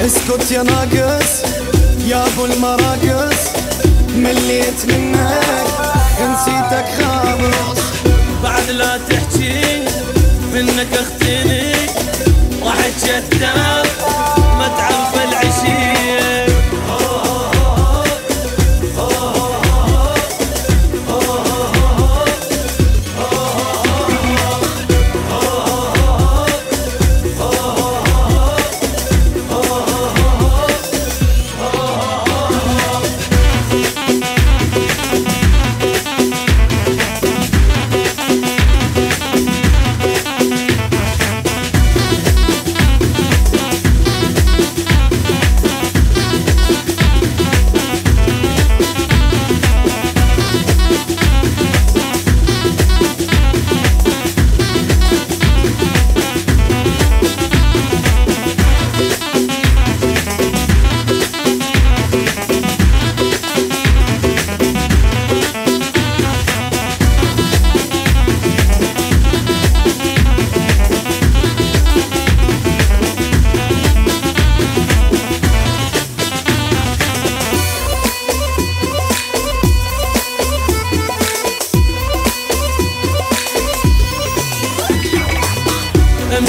اسكت يا ناقص يا ابو المراقص مليت منك نسيتك خابص بعد لا تحكي منك اختني واحد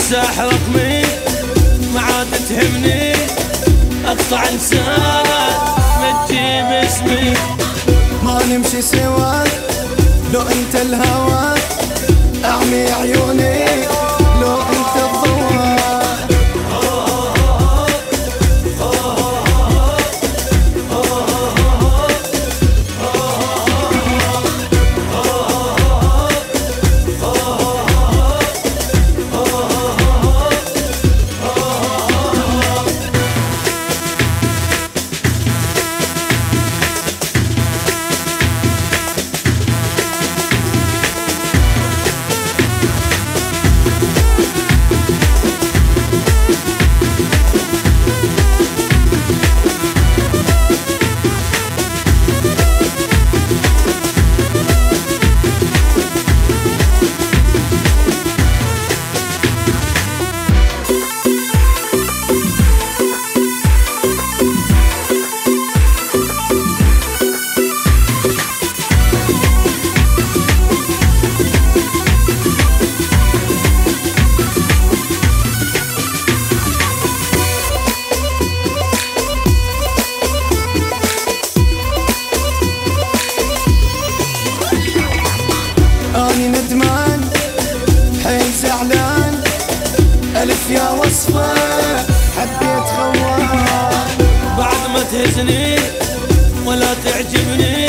امسح رقمي ما عاد تهمني. أقطع لسانك ما تجيب اسمي. ما نمشي سوا لو أنت الهوى أعمي عيوني. ندمان حيل زعلان ألف يا وصفة حبيت خوان. بعد ما تهزني ولا تعجبني